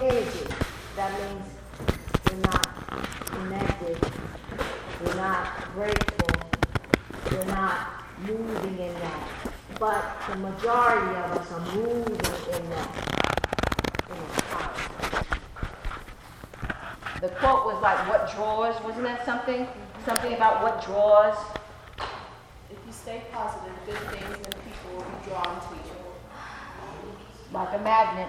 energy. That means we're not connected, we're not grateful, we're not moving in that. But the majority of us are moving in that. In the, the quote was like, what draws? Wasn't that something? Something about what draws? If you stay positive, good things and people will be drawn to you. Like a magnet.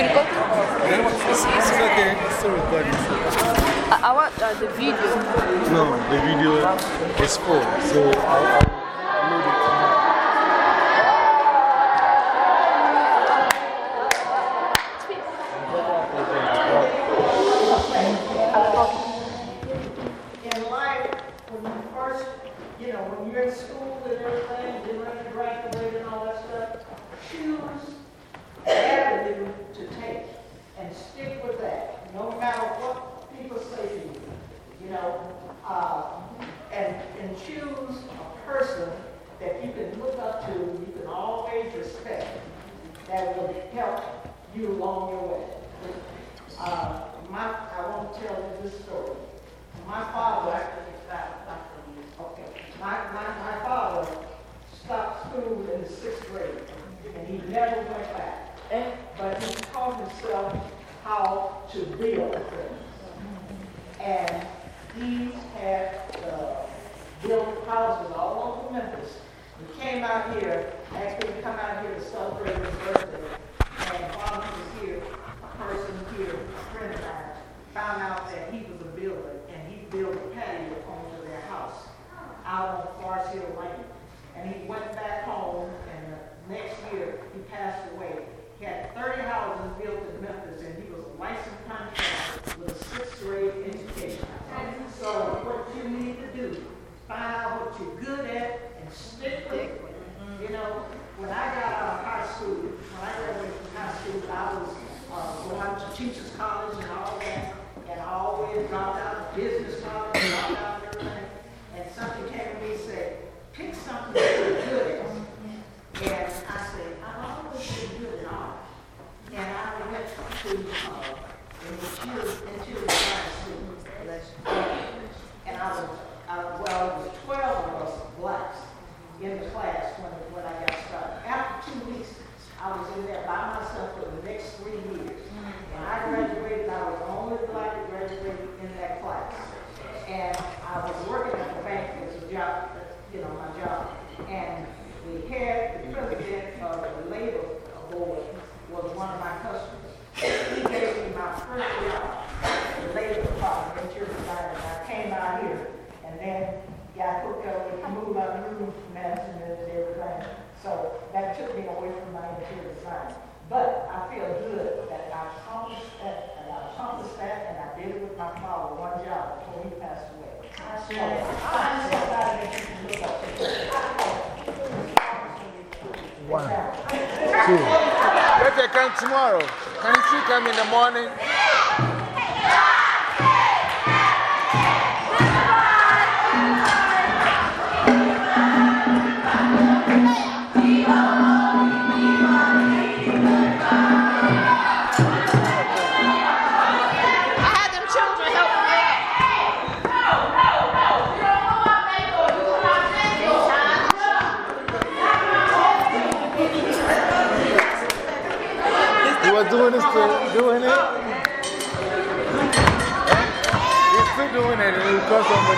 It's, okay, it's still recording. I, I want uh, the video. No, the video is full, so I'll, I'll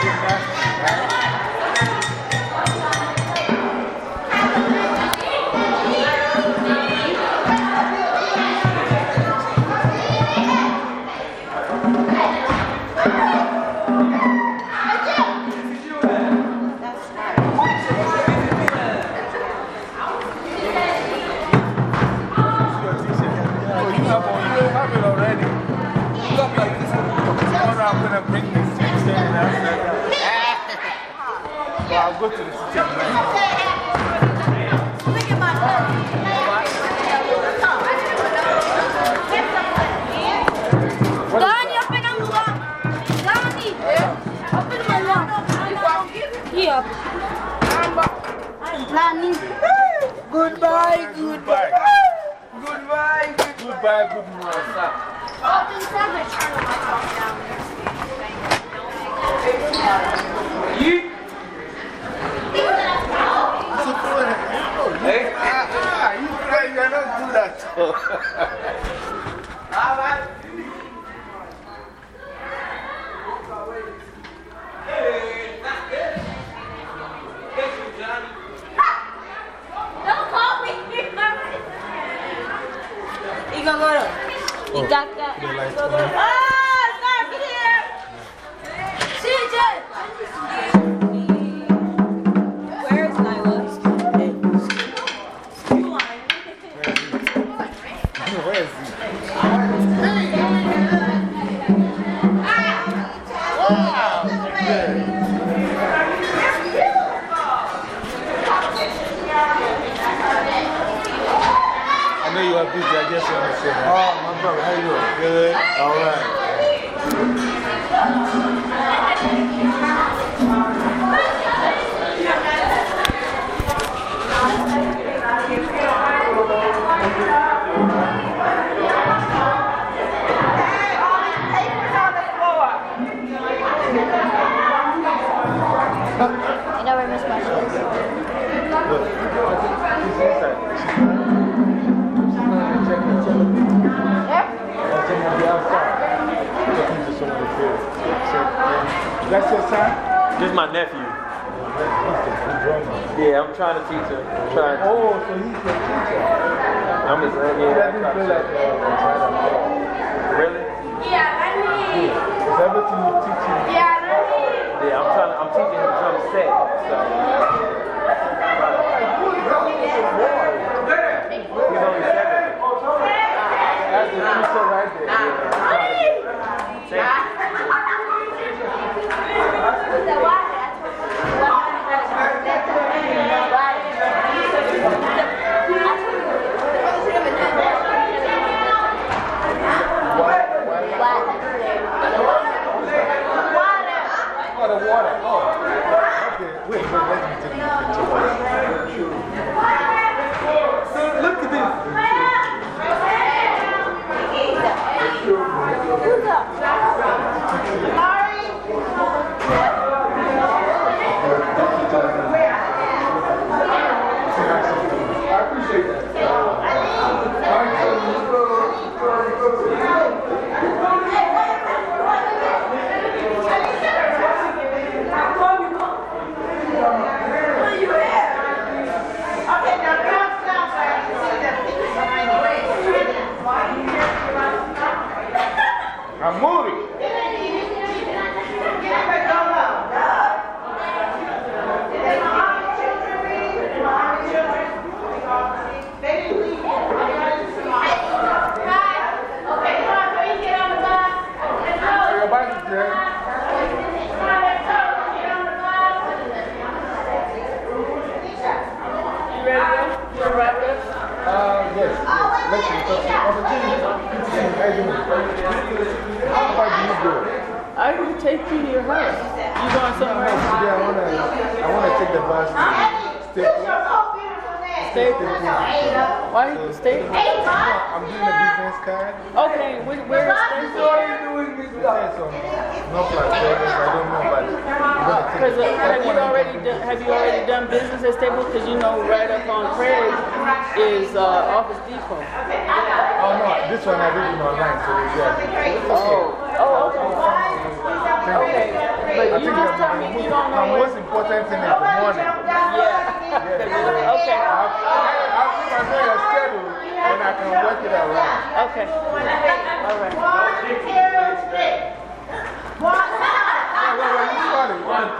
because somebody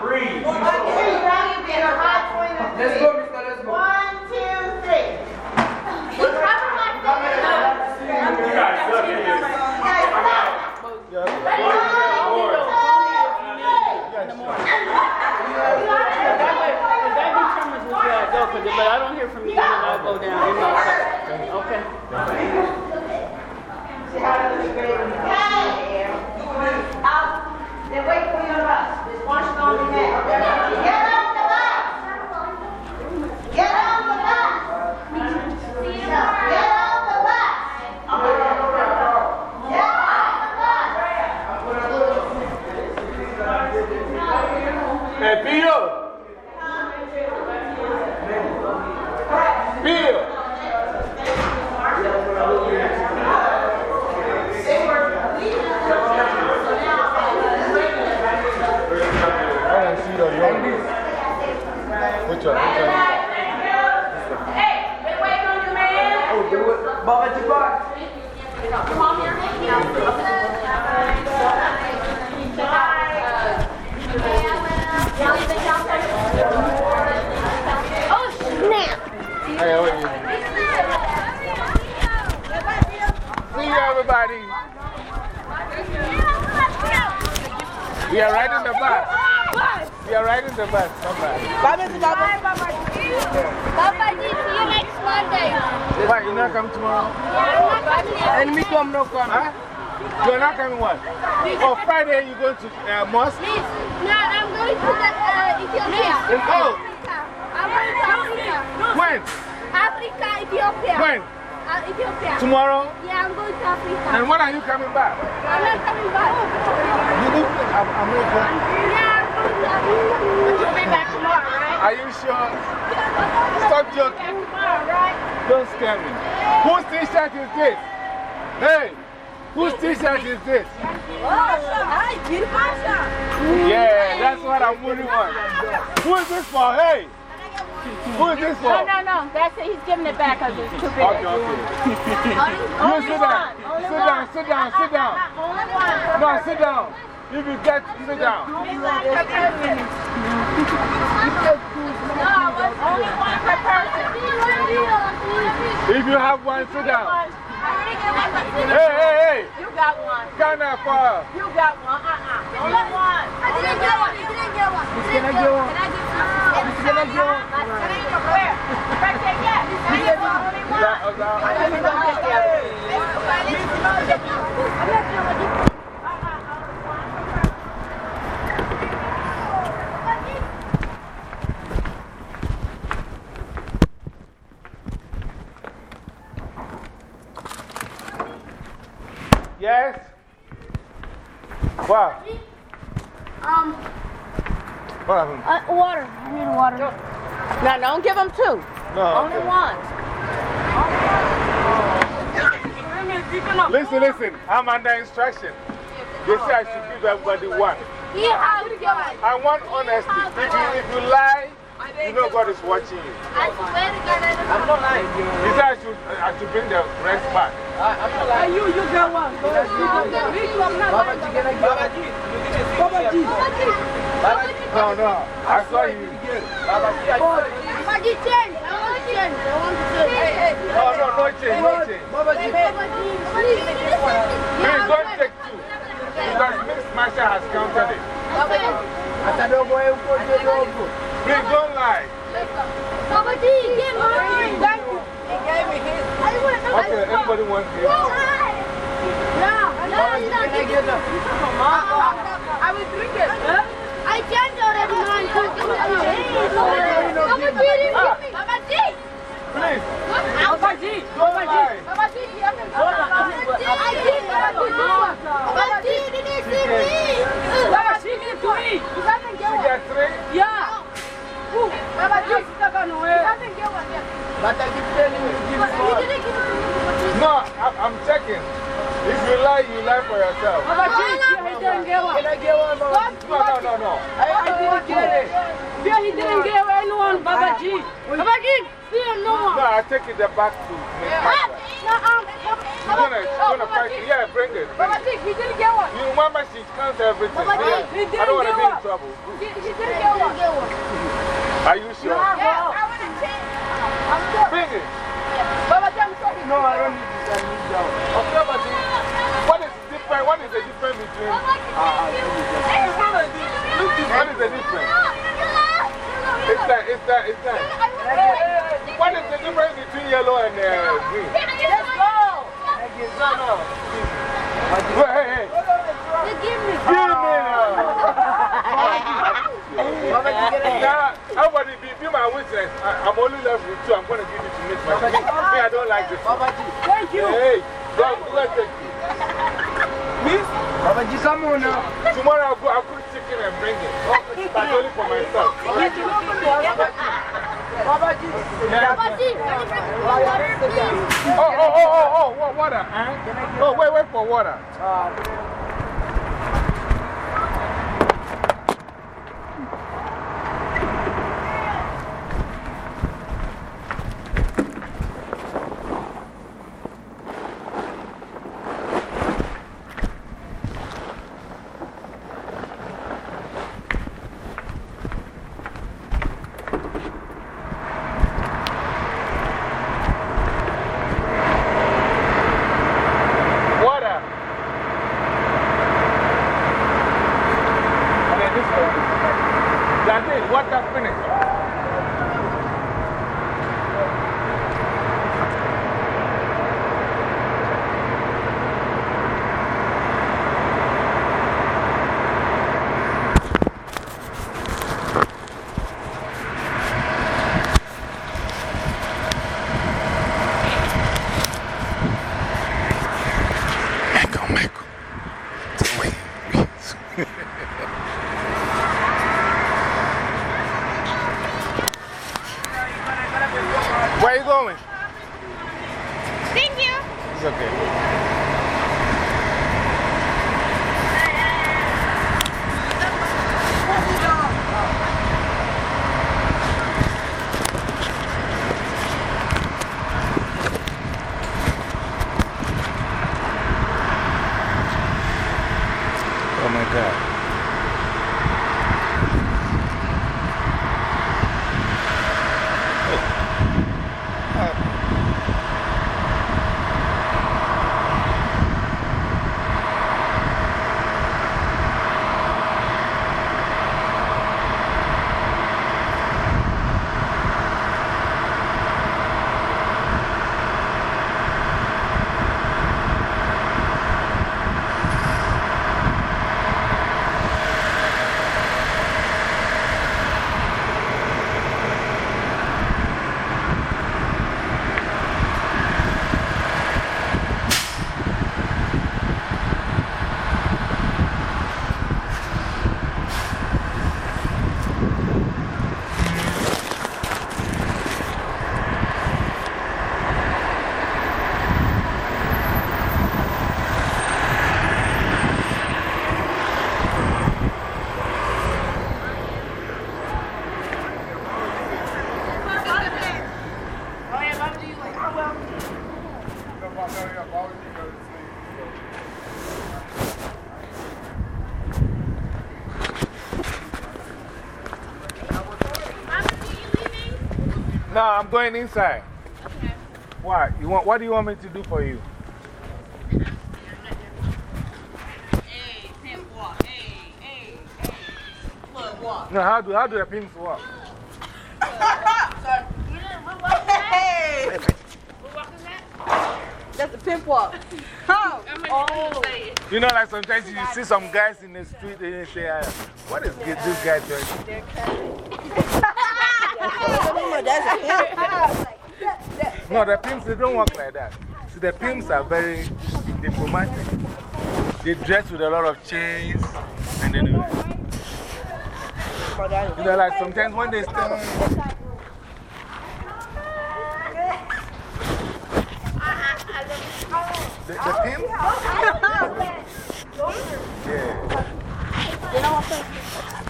starting? One, three. Let's go, mister, let's go. One, two, three. You guys suck at this. I'm out. Yeah, okay. In the morning. That way, if that determines which way I go, 'cause if- but I don't hear from you, then I'll go down. You know. Okay. Then wait for your bus. There's one on the net. Get on the bus. Get on the bus. Get on the bus. Hey, Bill. Bill. I want to see your young Which one? Which one? Hey, they waiting on you, man. Oh, do it. Baba Jabbar. Come on here. Oh, snap. Hey, how are you? See you, everybody. We are riding the bus. We are riding the bus. Come back. Bye, Mr. Baba. Baba, see you next Monday. Why, you not come tomorrow? And me come no come. Huh? You're not coming what? Oh, Friday you going to uh, mosque? No, I'm going to the, uh, Ethiopia. Oh, I'm going to Africa. when? Africa, Ethiopia. When? Uh, Ethiopia. Tomorrow? Yeah, I'm going to Africa. And when are you coming back? I'm not coming back. You live in Am- America? Yeah, I'm going to Africa. You'll be back tomorrow, right? Are you sure? Stop joking. Tomorrow, right? Don't scare me. Whose t-shirt is this? Hey, whose t-shirt is this? Yeah, that's what I'm on. Who is this for? Hey, who is this for? No, no, no. That's it. He's giving it back because it's too big. Okay, okay. You sit down. Sit down, sit down, uh, uh, sit down. Uh, only one. No, sit down. If you get, sit down. No, only one per person. If you have one, sit down. You Hey, hey, hey. You got one. Stand up for You got one. Uh-uh. Only one. I didn't get one. You didn't get one. He's gonna get one. He's gonna get one. Yes? What? Um, What happened? uh, water. I need water. No, don't give them two. No. Only okay. one. Listen, listen. I'm under instruction. They say I should give everybody one. He has one. I want honesty. If you, if you lie, you know God is watching you. I swear to God, I don't I'm not lying. He said I should, I should bring the rest back. I'm not lying. You, you got one. Go ahead. Baba G, you give me Baba G. Baba G. No, no. I saw you. Baba G, I saw you. Baba G, change. I want change. I want to change. No, no, no change, no change. Baba G. Baba please. Please don't take two. Because Miss Marsha has counted it. Please don't lie. Baba G, give mine. Thank you. He gave me his. Okay, everybody wants this. No, no, don't I will drink it. I changed already mine. Baba G didn't give G. Please. Baba G. Don't lie. Baba G, you haven't Baba G. I did. Baba G. Baba G didn't give me. Baba G give it to me. You haven't get You one. get three? Yeah. Baba G. You haven't get one yet. But I keep telling you to give He more. didn't give it to me. No, I'm checking. If you lie, you lie for yourself. Baba G. He didn't get one. Can I get one, No, no, no, no. I, I didn't get it. Yeah, he didn't get anyone, Baba G. Baba G, still no one. No, I'll take it back to Miss Martha. no, um, She's gonna, she's gonna fight you. Yeah, bring it. Bring Baba it. G, he didn't get one. You remember she counts everything. Baba G, Yeah. he didn't I don't want to get be in one. trouble. He, he didn't get one. Are you sure? Yeah, I want to change. I'm sure. Bring it. Baba G, I'm sorry. No, I don't need this. I need that. Okay, but the- what is? What is the difference between. Uh, it's not a difference. Look, this- what is the difference? It's that, it's that, it's that. What is the difference between yellow and uh, green? Let's go. No, no. Go ahead, hey. Give me. Give me now. Now, everybody be, be my witness. I, I'm only left with two. I'm going to give it to Miss Machine. Me, I don't like this. Thank you. Hey, don't do it. Miss? Baba on. Tomorrow I'll go, I'll cook chicken and bring it. Oh, but only for myself. Baba. Baba bring me water, please? Oh, oh, oh, oh, oh, what, water? Huh? Oh, wait, wait for water. Water. And then this one. That's it. Water finished. Michael, Michael. Wait. Where are you going? Thank you. It's okay. Oh my God. No, I'm going inside. Why? You want, what do you want me to do for you? No, how do, how do the pins work? Hey! That's a pimp walk. Oh. You know, like sometimes you see some guys in the street and you say, "Ah, What is this this guy doing? No, the pimps, they don't work like that. See, the pimps are very diplomatic. They dress with a lot of chains and then, you know, like sometimes when they stand. The, the pimp? Yeah.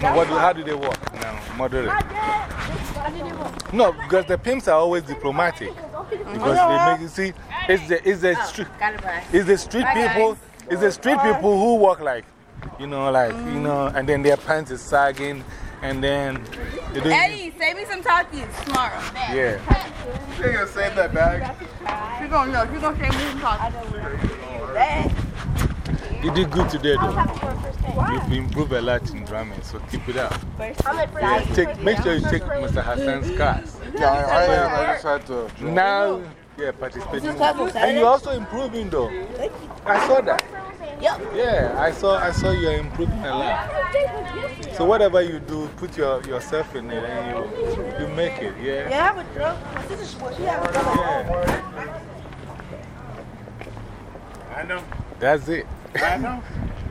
No, what how do they work now? Moderate. No, because the pimps are always diplomatic. Because they make you see, it's the, it's the oh, street, it's the street people, it's the street people who walk like, you know, like, you mm. know, and then their pants is sagging, and then they don't. Eddie, save me some talkies tomorrow. Yeah. You gonna save that bag? You're gonna know. You're gonna save me some talkies. You did good today, though. You've improved a lot in drumming, so keep it up. Yeah, take, make sure you take Mr. Hassan's class. Yeah, I, I am. I just had to. Now, yeah, participating. Is this class on And you're also improving, though. I saw that. Yeah, I saw, I saw you're improving a lot. So, whatever you do, put your, yourself in it and you, you make it, yeah? Yeah, I have a drum. My sister, well, she has a drum. I know. That's it. I know.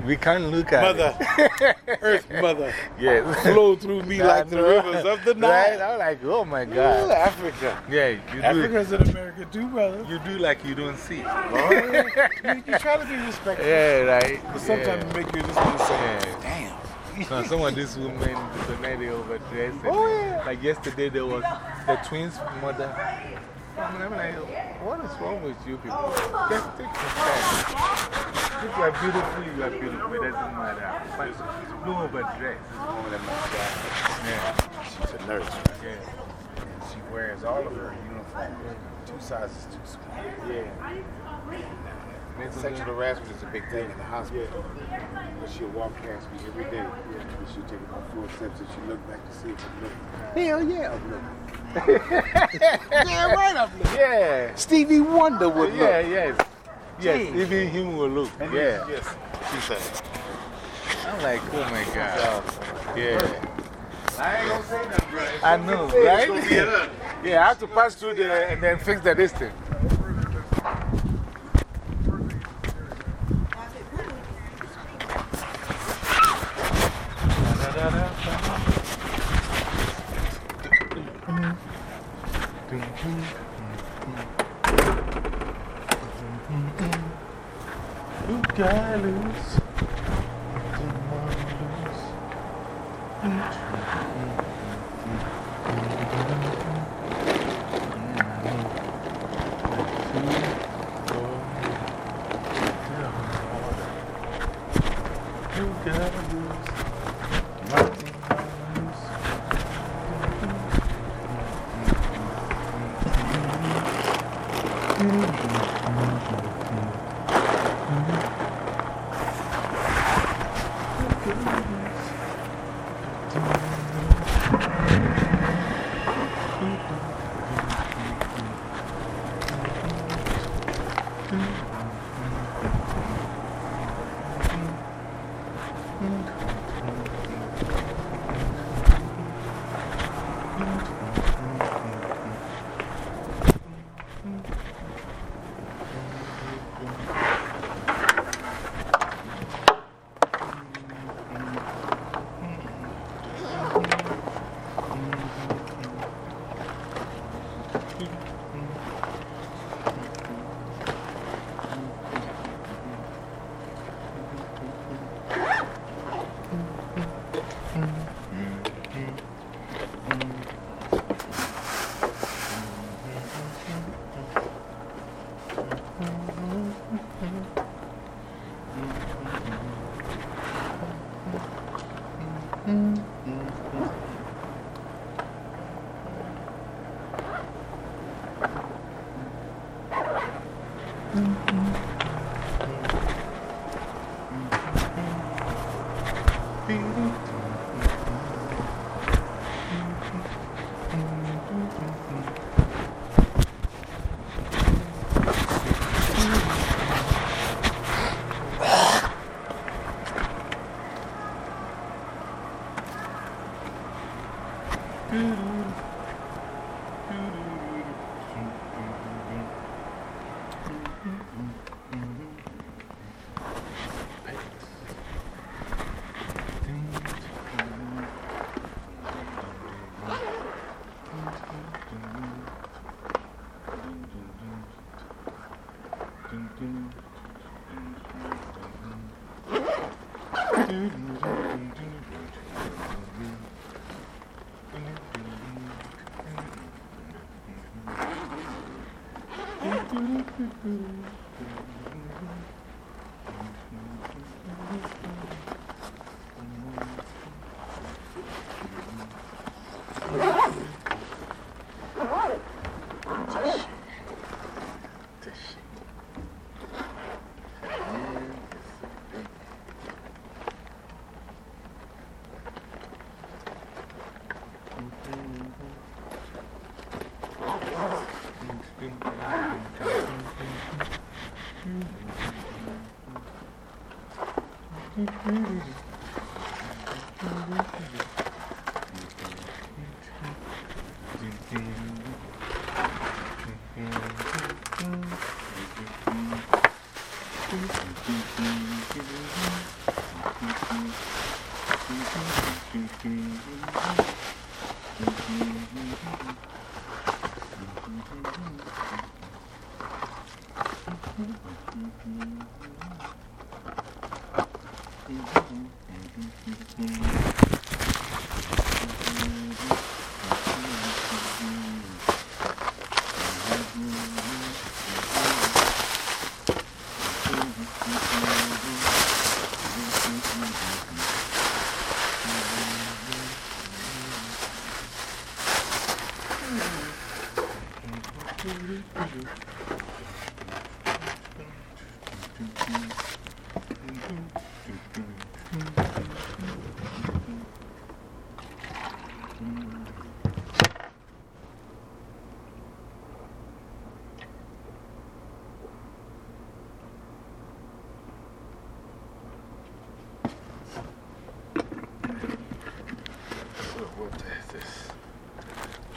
We can't look at Mother. it. Earth Mother. Yes. Flow through me I like the rivers of the Nile. Right? I'm like, oh my God. Ooh, Africa. Yeah, you do. Africa's in America too, brother. You do like you don't see. Oh, yeah. you, you try to be respectful. Yeah, right. But sometimes yeah. it make you just want to say, damn. Some of these women, tonight they overdress. and Oh, yeah. Like yesterday, there was the twins' mother. I'm like, what is wrong with you people? Just take your time. If you are beautiful, you are beautiful. It doesn't matter. But don't overdress. It's more than Yeah. She's a nurse. Yeah. She wears all of her uniform two sizes too small. Yeah. Sexual harassment is a big thing in the hospital. But she'll walk past me every day. And she'll take about four steps and she'll look back to see if I'm looking. Hell yeah, I'm looking. yeah, right, I'm looking. Yeah. Stevie Wonder would look. Yeah, yes. Yes, Gee. even him will look. And Yeah. Yes, she said. I'm like, oh my God. Yeah. I ain't gonna say nothing, bro. I know, right? gonna be enough. yeah, I have to pass through there and then fix the distance. Kelly.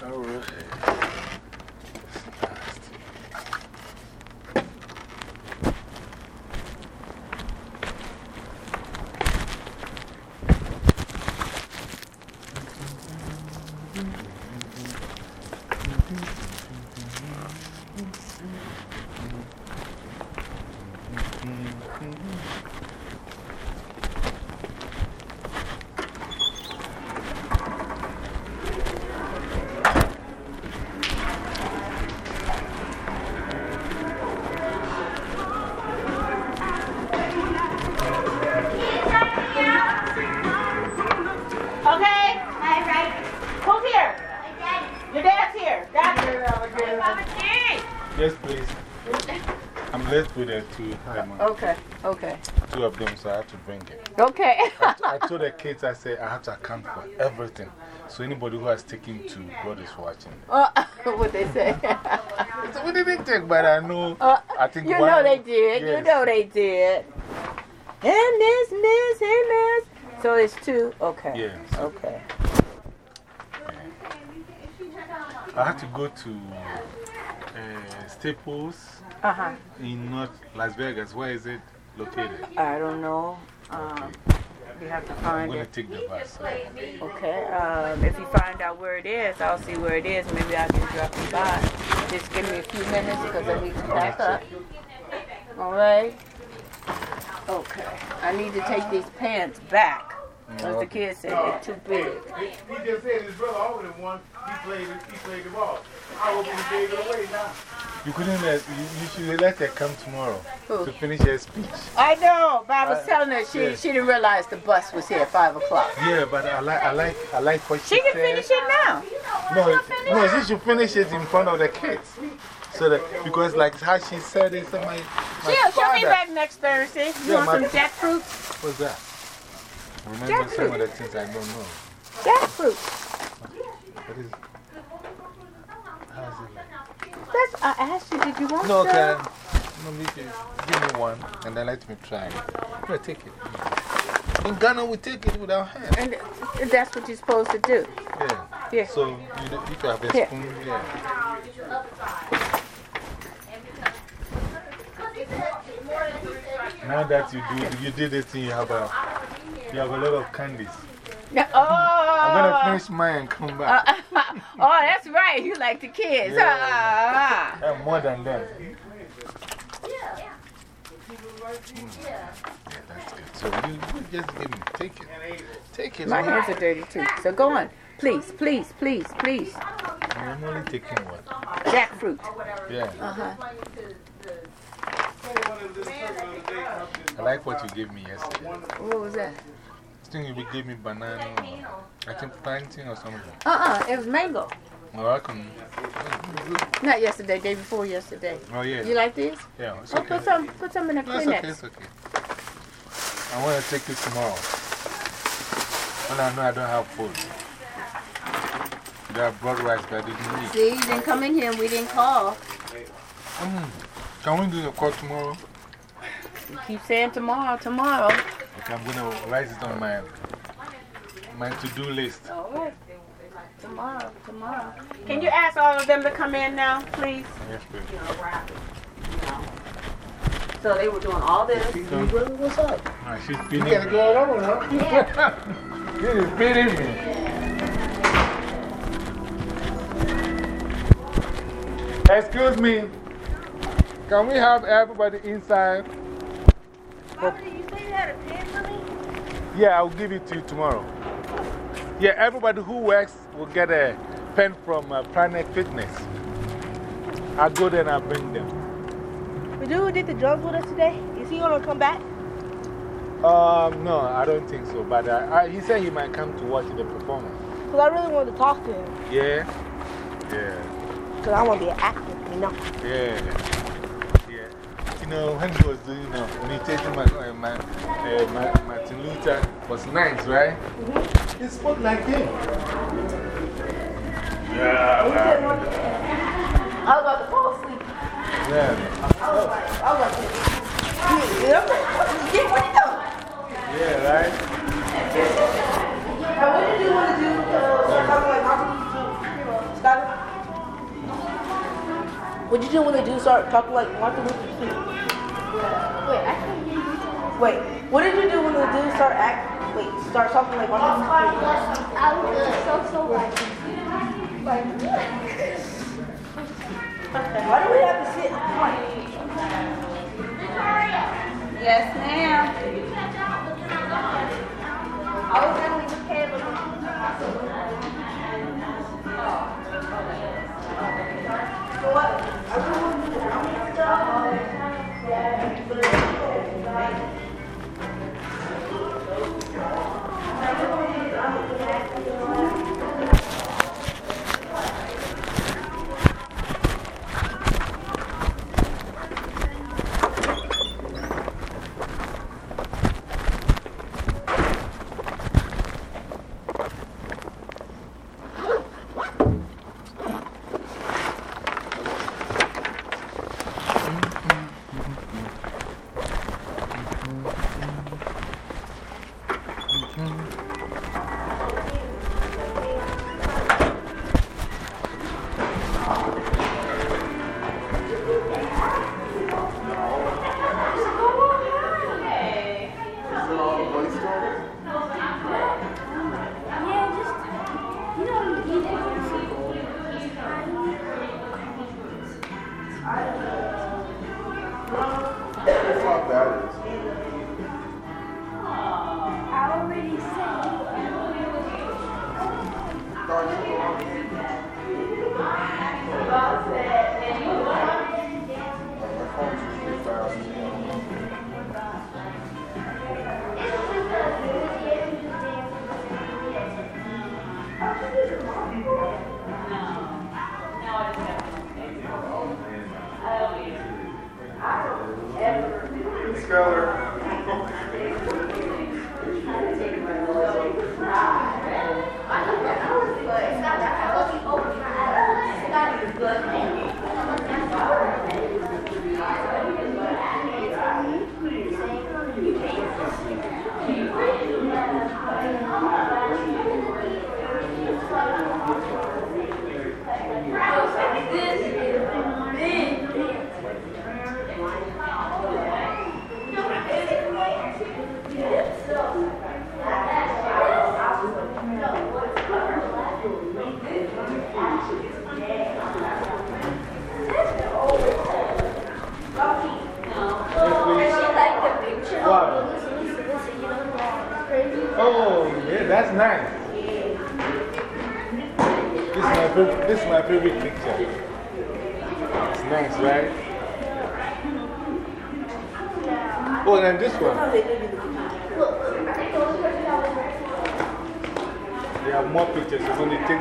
All right. Two of them, so I have to bring it. Okay. I, I told the kids, I said, I have to account for everything. So anybody who has taken to God is watching. Uh, what they say? So we didn't take, but I know. Uh, I think you know they did. You know they did. And this, miss, and miss. So it's two? Okay. Yes. Okay. I had to go to uh, Staples Uh huh. in North Las Vegas. Where is it located? I don't know. Um, you have to I'm find it. take the bus. Okay. Um, if you find out where it is, I'll see where it is. Maybe I can drop you by. Just give me a few minutes because I need to pack up. All right. Okay. I need to take these pants back. Because the kids said they're too big. He, he just said his brother over the one, he played, it, he played the ball. I hope he gave it away now. You couldn't let, you, you should let her come tomorrow Who? to finish her speech. I know, but I was Uh, telling her she, yes. she didn't realize the bus was here at 5 o'clock. Yeah, but I like, I like, I like what she She can said. finish it now. No, no, she should finish it in front of the kids. So that, because like how she said it, so my, my She'll, she'll be back next Thursday. You Yeah, want my- some jackfruit? What's that? Remember some of the things I don't know. Jackfruit. What is How's it like? That's, I asked you, did you want No, some? okay. No, me too. Give me one and then let me try it. No, take it. In Ghana, we take it without hands. And that's what you're supposed to do. Yeah. Yeah. So, you, you have a spoon, yeah. Now that you do, you did this thing, you have a, you have a lot of candies. Oh. I'm going to finish mine and come back. oh, that's right. You like the kids. Yeah. Ah. And more than that. Yeah. Mm. yeah, that's good. So you, you just give me, take it. Take it. My man. hands are dirty too. So go on. Please, please, please, please. I'm only taking one. Jackfruit. Yeah. Uh huh. I like what you gave me yesterday. What was that? I think you gave me banana. I think plantain or something. Uh uh. It was mango. Oh, I can. Not yesterday, day before yesterday. Oh, yeah. You like these? Yeah, it's Oh, okay. put some, put some in the No, Kleenex. okay, it's okay. I want to take it tomorrow. When I know I don't have food. There are broad rice that I didn't eat. See, you didn't come in here and we didn't call. Mm. Can we do the call tomorrow? You keep saying tomorrow, tomorrow. Okay, I'm going to write it on my, my to do list. All right. Tomorrow, tomorrow. Can you ask all of them to come in now, please? Yes, please. So they were doing all this. What's up? No, she's You feeding gotta me. go over now. She is feeding me. Excuse me. Can we have everybody inside? You say you had a pen for me? Yeah, I'll give it to you tomorrow. Yeah, everybody who works will get a pen from uh, Planet Fitness. I'll go there and I'll bring them. The dude who did the drums with us today, is he gonna come back? Um, no, I don't think so. But uh, I, he said he might come to watch the performance. Because I really wanted to talk to him. Yeah? Yeah. Because I want to be an actor, you know? Yeah. You know, when he was doing uh, imitating my, uh, my, uh, my, Martin Luther was nice, right? He spoke like him. Yeah. I was about to fall asleep. Yeah. I was like, I was like, yeah, what you doing? Yeah, right? Now, what did you want to do? What did you want to do? Start talking like Martin Luther King? Wait, I can't hear you. Wait, what did you do when the dude start act? Wait, start talking like Martin Luther King? I was uh, so, so like, like, Why do we have to sit? Yes, ma'am. I was gonna leave the cable. I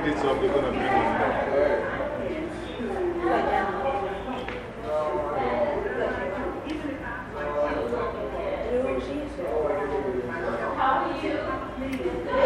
pick this up, they're going to bring it. How do you?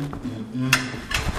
Mm-hmm.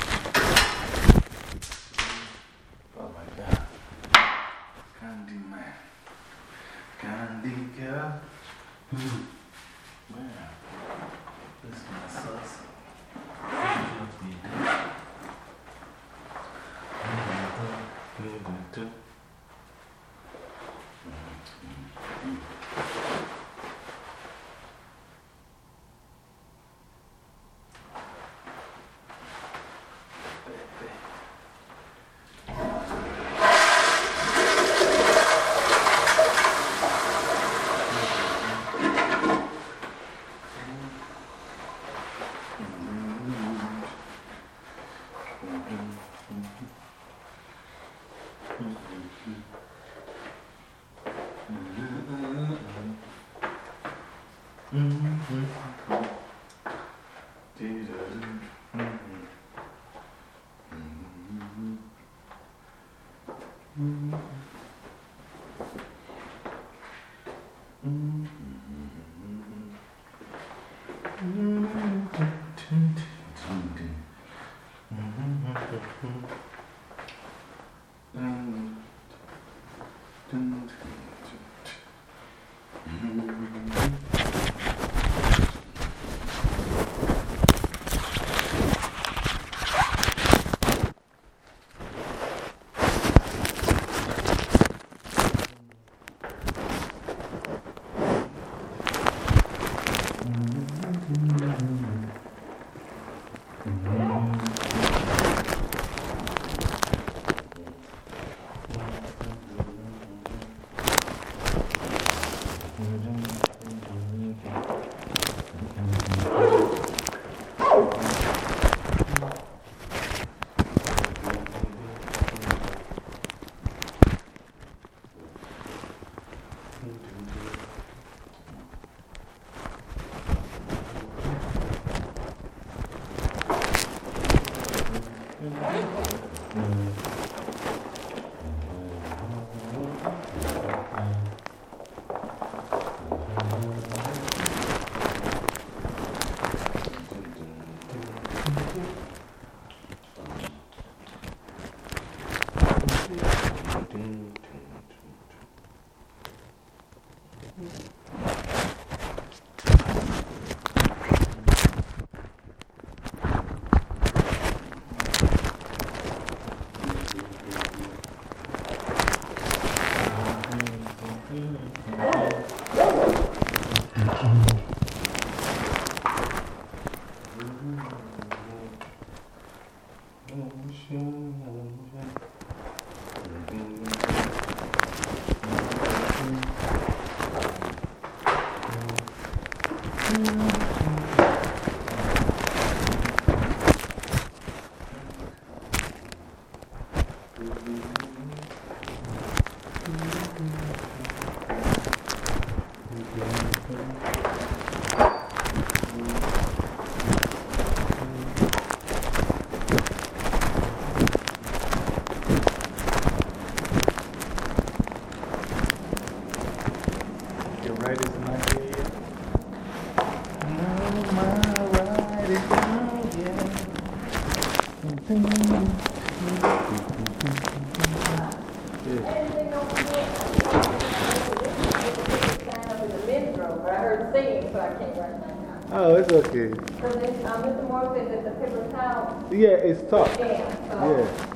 Yeah. Yeah.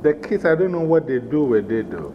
The kids, I don't know what they do with it though.